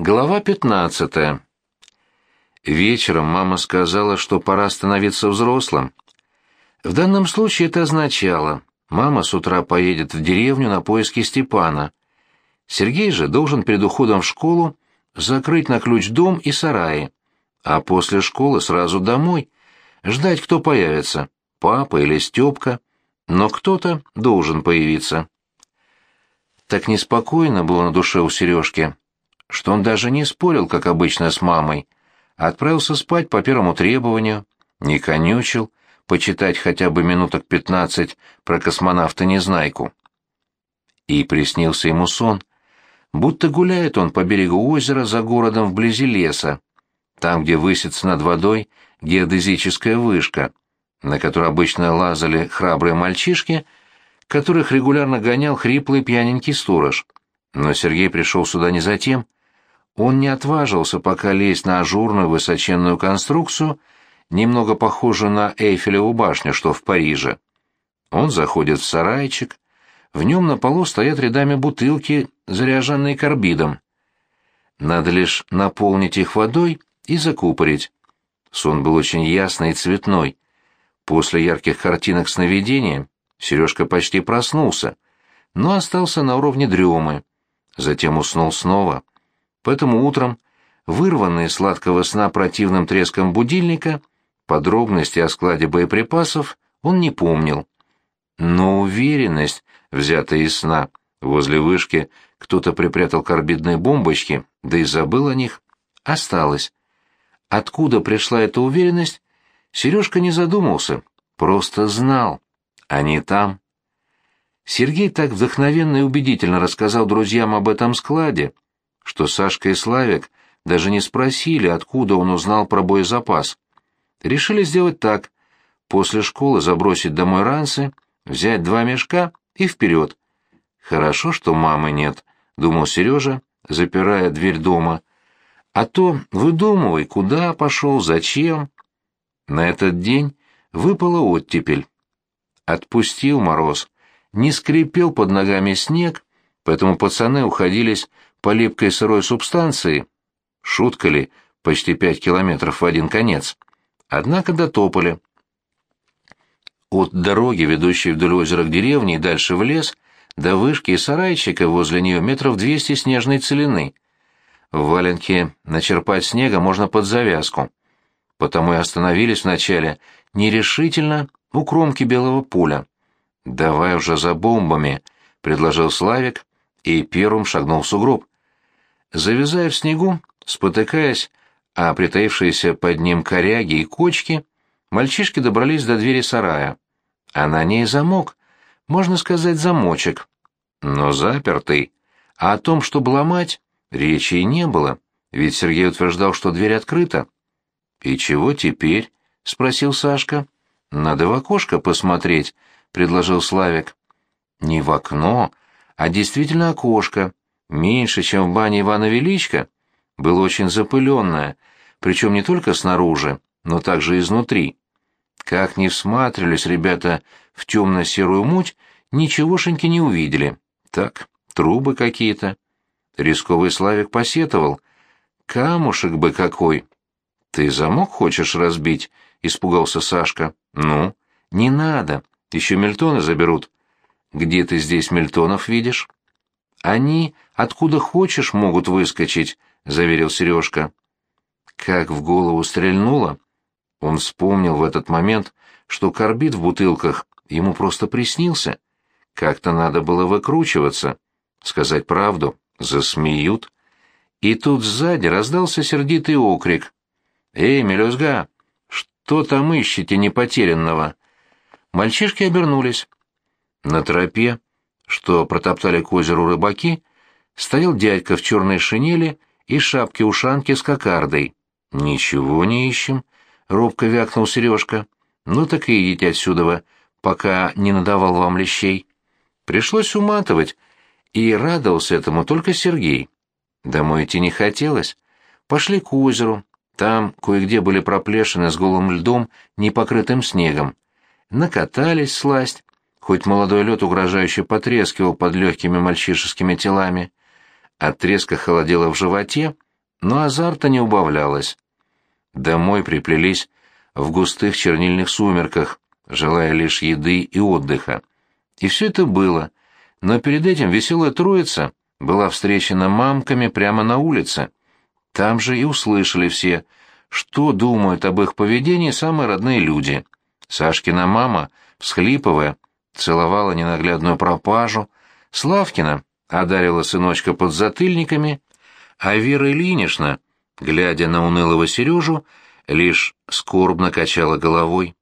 Глава 15. Вечером мама сказала, что пора становиться взрослым. В данном случае это означало, мама с утра поедет в деревню на поиски Степана. Сергей же должен перед уходом в школу закрыть на ключ дом и сараи, а после школы сразу домой, ждать, кто появится, папа или Степка, но кто-то должен появиться. Так неспокойно было на душе у Сережки что он даже не спорил, как обычно, с мамой, отправился спать по первому требованию, не конючил, почитать хотя бы минуток пятнадцать про космонавта-незнайку. И приснился ему сон, будто гуляет он по берегу озера за городом вблизи леса, там, где высится над водой геодезическая вышка, на которой обычно лазали храбрые мальчишки, которых регулярно гонял хриплый пьяненький сторож. Но Сергей пришел сюда не за тем, он не отважился пока лезть на ажурную высоченную конструкцию, немного похожую на Эйфелеву башню, что в Париже. Он заходит в сарайчик, в нем на полу стоят рядами бутылки, заряженные карбидом. Надо лишь наполнить их водой и закупорить. Сон был очень ясный и цветной. После ярких картинок сновидения Сережка почти проснулся, но остался на уровне дремы. Затем уснул снова. Поэтому утром, вырванные сладкого сна противным треском будильника, подробности о складе боеприпасов он не помнил. Но уверенность, взятая из сна, возле вышки кто-то припрятал карбидные бомбочки, да и забыл о них, осталась. Откуда пришла эта уверенность, Сережка не задумался, просто знал. Они там. Сергей так вдохновенно и убедительно рассказал друзьям об этом складе, что Сашка и Славик даже не спросили, откуда он узнал про боезапас. Решили сделать так. После школы забросить домой ранцы, взять два мешка и вперед. Хорошо, что мамы нет, — думал Сережа, запирая дверь дома. А то выдумывай, куда пошел, зачем. На этот день выпала оттепель. Отпустил мороз, не скрипел под ногами снег, поэтому пацаны уходились по липкой сырой субстанции. Шутка ли, почти пять километров в один конец. Однако дотопали. От дороги, ведущей вдоль озера к деревне и дальше в лес, до вышки и сарайчика возле нее метров двести снежной целины. В валенке начерпать снега можно под завязку. Потому и остановились вначале нерешительно у кромки белого пуля. «Давай уже за бомбами», — предложил Славик, и первым шагнул в сугроб. Завязая в снегу, спотыкаясь, а притаившиеся под ним коряги и кочки, мальчишки добрались до двери сарая. А на ней замок, можно сказать, замочек. Но запертый. А о том, чтобы ломать, речи и не было, ведь Сергей утверждал, что дверь открыта. «И чего теперь?» — спросил Сашка. «Надо в окошко посмотреть», — предложил Славик. «Не в окно, а действительно окошко, меньше, чем в бане Ивана Величко, было очень запыленное, причем не только снаружи, но также изнутри. Как ни всматривались ребята в темно-серую муть, ничегошеньки не увидели. Так, трубы какие-то. Рисковый Славик посетовал. Камушек бы какой! Ты замок хочешь разбить? Испугался Сашка. Ну, не надо, еще мельтоны заберут. Где ты здесь мельтонов видишь? Они откуда хочешь могут выскочить, заверил Сережка. Как в голову стрельнуло, он вспомнил в этот момент, что корбит в бутылках ему просто приснился. Как-то надо было выкручиваться, сказать правду, засмеют. И тут сзади раздался сердитый окрик. «Эй, мелюзга, что там ищете непотерянного?» Мальчишки обернулись. На тропе, что протоптали к озеру рыбаки, стоял дядька в черной шинели и шапке-ушанке с кокардой. «Ничего не ищем», — робко вякнул Сережка. «Ну так и идите отсюда, пока не надавал вам лещей». Пришлось уматывать, и радовался этому только Сергей. Домой идти не хотелось. Пошли к озеру. Там кое-где были проплешины с голым льдом, не покрытым снегом. Накатались сласть, хоть молодой лед угрожающе потрескивал под легкими мальчишескими телами. От треска холодело в животе, но азарта не убавлялось. Домой приплелись в густых чернильных сумерках, желая лишь еды и отдыха. И все это было, но перед этим веселая троица была встречена мамками прямо на улице. Там же и услышали все, что думают об их поведении самые родные люди. Сашкина мама, всхлипывая, целовала ненаглядную пропажу, Славкина одарила сыночка подзатыльниками, а Вера Ильинична, глядя на унылого Сережу, лишь скорбно качала головой.